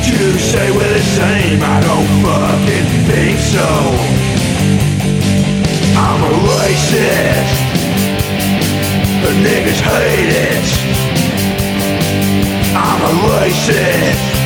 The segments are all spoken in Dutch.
Would you say we're the same? I don't fucking think so. I'm a racist. The niggas hate it. I'm a racist.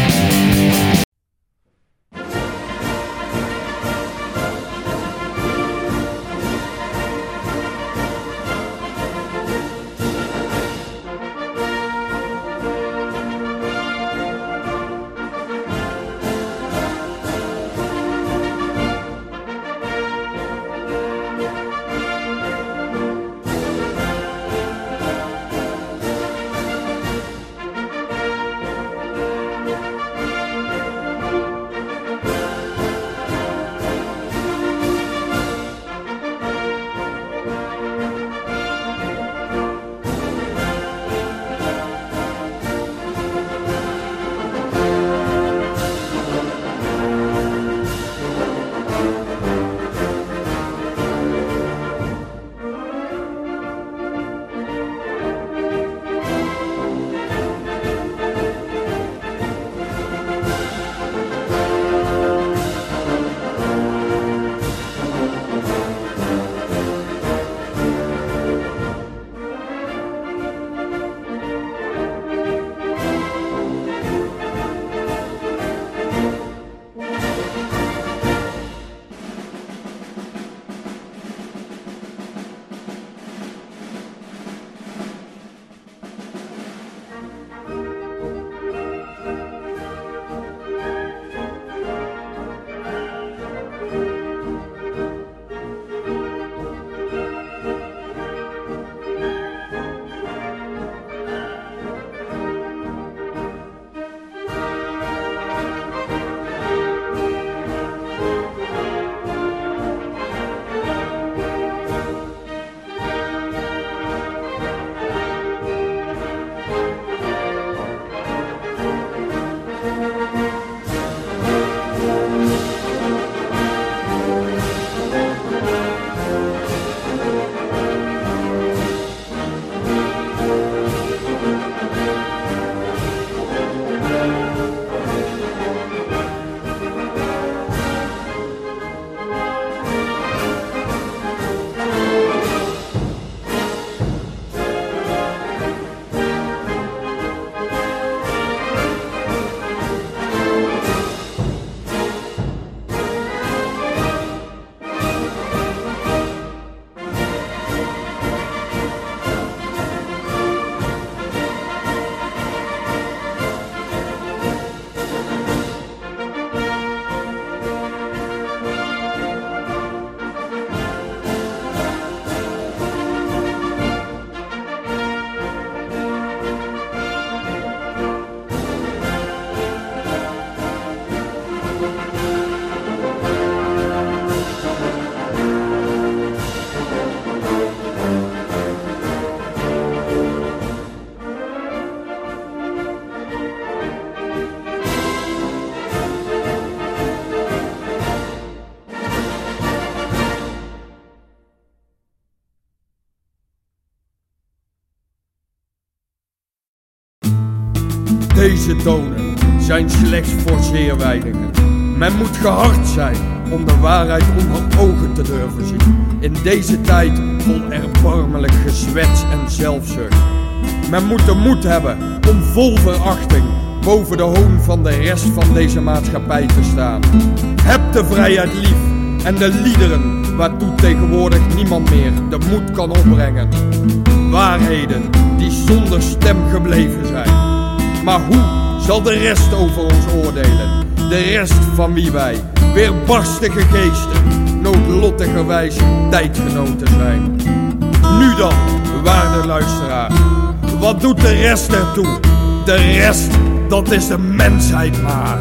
Deze tonen zijn slechts voor zeer weinigen. Men moet gehard zijn om de waarheid onder ogen te durven zien. In deze tijd vol erbarmelijk gezwets en zelfzucht. Men moet de moed hebben om vol verachting boven de hoon van de rest van deze maatschappij te staan. Heb de vrijheid lief en de liederen waartoe tegenwoordig niemand meer de moed kan opbrengen. Waarheden die zonder stem gebleven zijn. Maar hoe zal de rest over ons oordelen? De rest van wie wij, weerbarstige geesten, noodlottigerwijs tijdgenoten zijn. Nu dan, waarde luisteraar, wat doet de rest ertoe? De rest, dat is de mensheid maar.